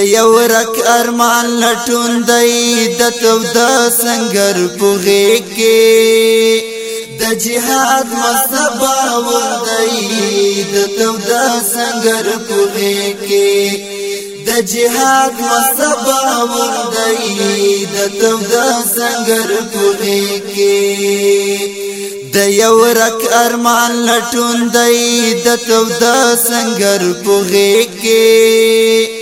یو رک ارمان لټون دی د تو د سنگر پوغي کې د جهاد مصبا ور دی د تو د سنگر پوغي کې د جهاد مصبا ور دی د تو د سنگر پوغي کې د یو رک ارمان لټون دی د تو د سنگر پوغي کې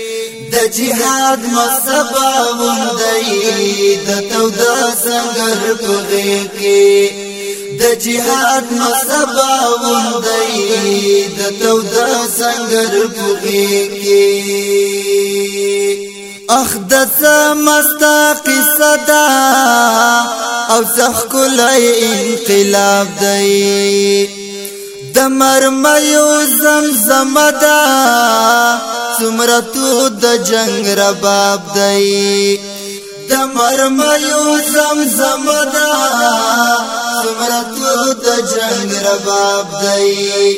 د جهاد مصبا وندای د تو د سنگر په غي کې د جهاد مصبا وندای د تو د سنگر په غي کې اخ د سمستا قصه دا او زخ کولای انقلاب دی د مرمیو زمزمه ده سمرتو د جنگ رباب دی د مرمیو زمزم دا سمرتو د جنگ رباب دی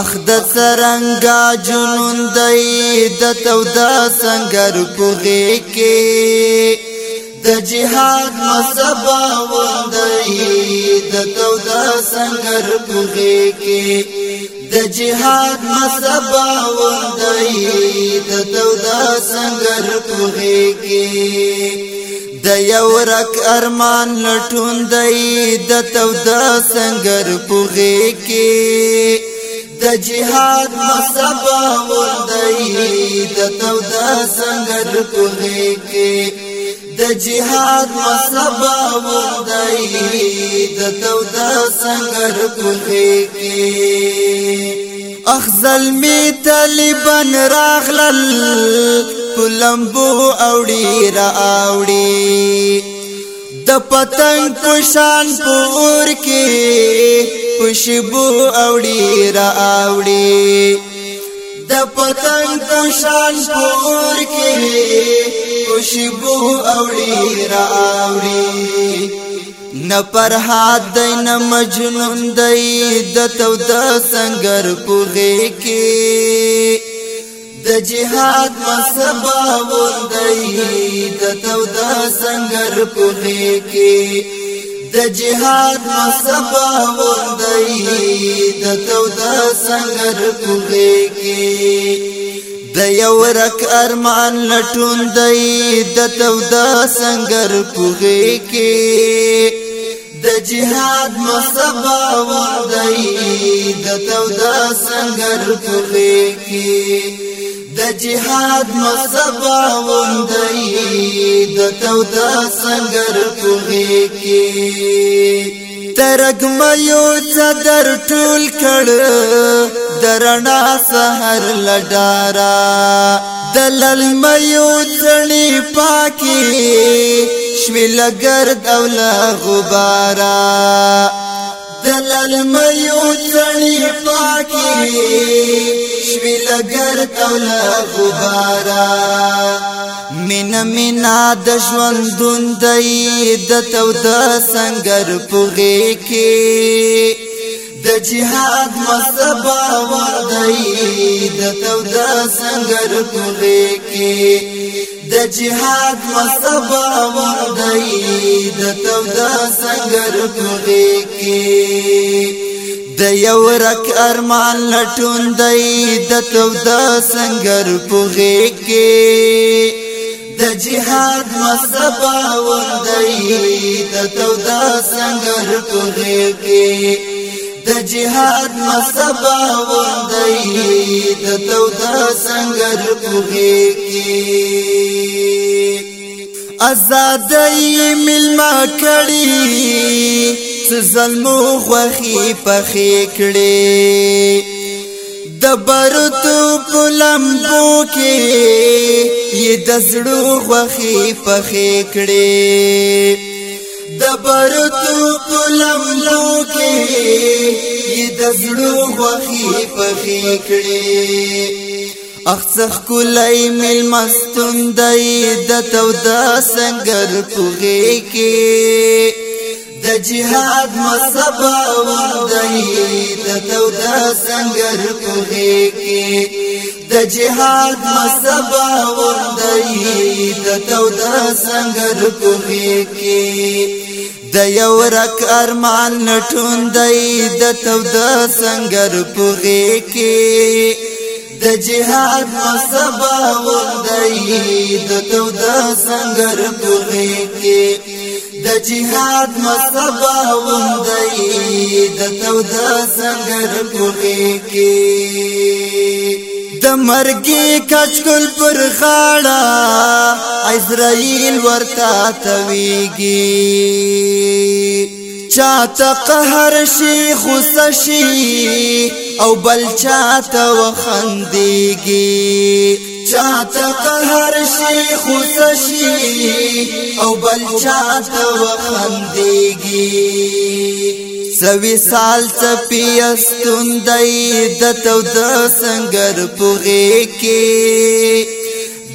اخ د سرنګا جنون دی د تو دا سنگر کوغه کې د جهاد مصبا وندای د تو د سنگر کوغه کې د جهاد مسبا وندای د تودا سنگر کوږي کې د یو رک ارمان لټوندای د تودا سنگر کوږي کې د جهاد مسبا وندای د تودا سنگر کوږي کې د جهاد مصبا وردای د تودا څنګه کوخه کې اخ زلمی طالبان راغلل پلمبو اوڑی را اوڑی د پتنگ پشان پور کې پشبو اوڑی را اوڑی د پتنگ پشان پور کې پشبو اوڑی را اوڑی نه فرحات دی نه مجنون دی د تو د سنگر پوغي کې د جهاد مسبا ور دی د تو د سنگر پوغي کې د جهاد مسبا ور دی د تو د سنگر پوغي کې د یو رک ارمان لټون دی د تو د سنگر پوغي کې د جهاد مصبا وعدای د تودا سنگر کلی کی د جهاد مصبا وعدای د تودا سنگر کلی کی ترګ ميو صدر ټول کړ درنا سحر لډارا دلل ميو ځنی پاکي شوی لګرد او لا غبارا دلال ميو تړي پاکي شوی لګرد او لا غبارا مینا مینا د ژوند دوندای د تو د سنگر پوغي کې د جهاد مصبا وردای د تو د سنگر پوغي کې د جهاد مصبا وردای د سنگر پړې کې د یو رک ارمان لټون دی د تو د سنگر پړې کې د جهاد مصبا وندای د تو د سنگر پړې کې د جهاد مصبا وندای د تو د سنگر پړې کې ازادۍ ملما کړي ظلمو خوخي پخې کړي د برتو پلمبو کې یې د زړو خوخي پخې کړي د برتو پلمبو کې یې د زړو خوخي پخې کړي اخڅخ کولای مل مستون دای د تو د سنگر کوږي کې د جهاد مصبا وندای د تو د سنگر کوږي کې د جهاد مصبا وندای د تو د سنگر کوږي کې د یو رک ارمان نټوندای د تو د سنگر کوږي کې د جهاد مصبا وندای د تو د سنگر تورې کې د جهاد مصبا وندای د تو د سنگر تورې کې د مرګي کچکل پر خاړه اسرائیل ورتا تويږي چاته قهر شي خوسشي او بل چاته وخندېږي چاته قهر شي خوششي او بل چاته وخندېږي سوي سال سپیستون دای د تو د سنگر پوغي کې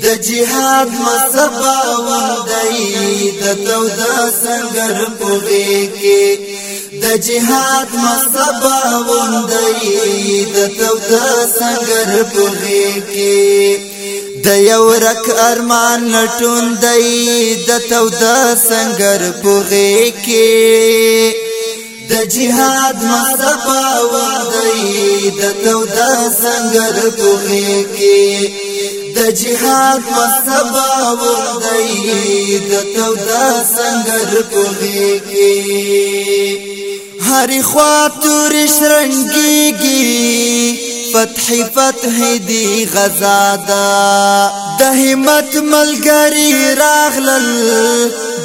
د جهاد مصبا وندای د تو د سنگر پوغي کې د جهاد مصبا غوندي د تو د سنگر پوغي کې د یو رک ارمان لټون دی د تو د سنگر پوغي کې د جهاد مصبا غوندي د تو د سنگر پوغي کې د جهاد مصبا وردی د تو دا سنگر کوږي هر خوا تور سرنګيږي فتح فتح دی غزا دا د همت ملګری راغلل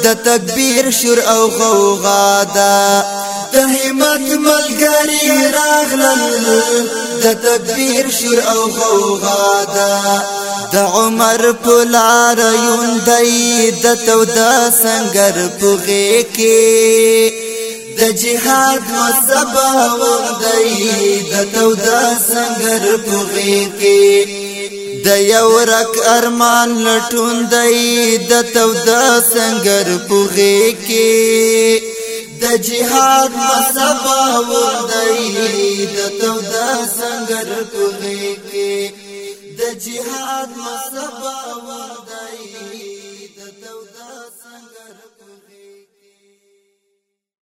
د تکبیر شور او غوغا دا د همت ملګری راغلل د تکبیر شور او غوغا دا د عمر پلار یوندای د تو د سنگر پغه کې د جهاد مصب وغدی د تو د سنگر پوغي کې د یو رک ارمان لټون دی د تو د سنگر پوغي کې د جهاد مصب وغدی د تو د سنگر پوغي کې د جهاد مصب وغدی